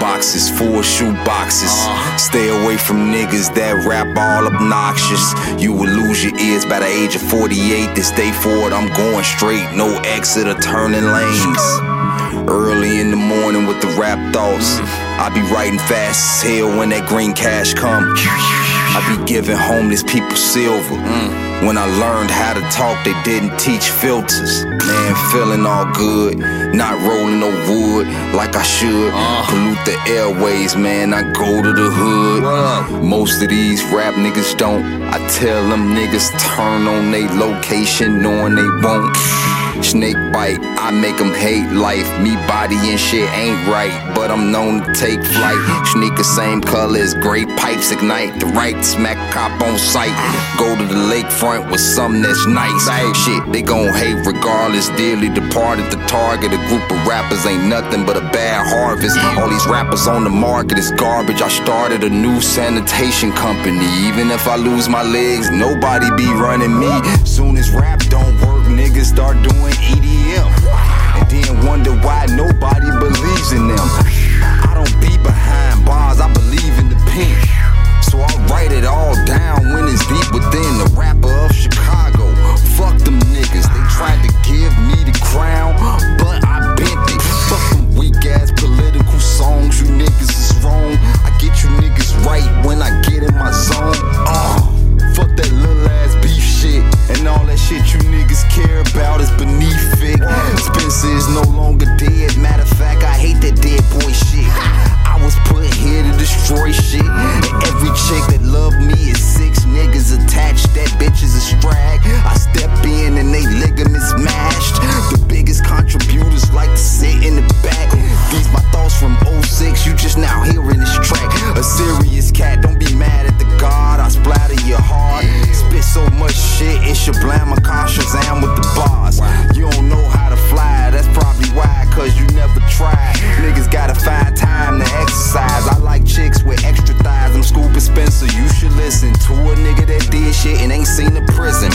boxes, full shoe boxes. Uh-huh. Stay away from niggas that rap all obnoxious. You will lose your ears by the age of 48. This day forward, I'm going straight, no exit or turning lanes. Early in the morning with the rap thoughts. Mm-hmm. I be writing fast as hell when that green cash come. I be giving homeless people silver. When I learned how to talk, they didn't teach filters. Man, feeling all good, not rolling no wood like I should. Uh. Pollute the airways, man. I go to the hood. Most of these rap niggas don't. I tell them niggas turn on they location, knowing they won't. Snake bite, I make them hate life. Me body and shit ain't right, but I'm known to take flight. Sneaker same color as great pipes ignite. The right smack cop on sight. Go to the lakefront with something that's nice. Shit, they gon' hate regardless. Dearly departed the target. A group of rappers ain't nothing but a bad harvest. All these rappers on the market is garbage. I started a new sanitation company. Even if I lose my legs, nobody be running me. Soon as rap don't work, niggas start doing EDM. 06. You just now hearing this track. A serious cat, don't be mad at the God. I splatter your heart. Spit so much shit, it should blame a Shazam with the bars. You don't know how to fly, that's probably why, cause you never tried. Niggas gotta find time to exercise. I like chicks with extra thighs. I'm Scooping Spencer, you should listen to a nigga that did shit and ain't seen the prison.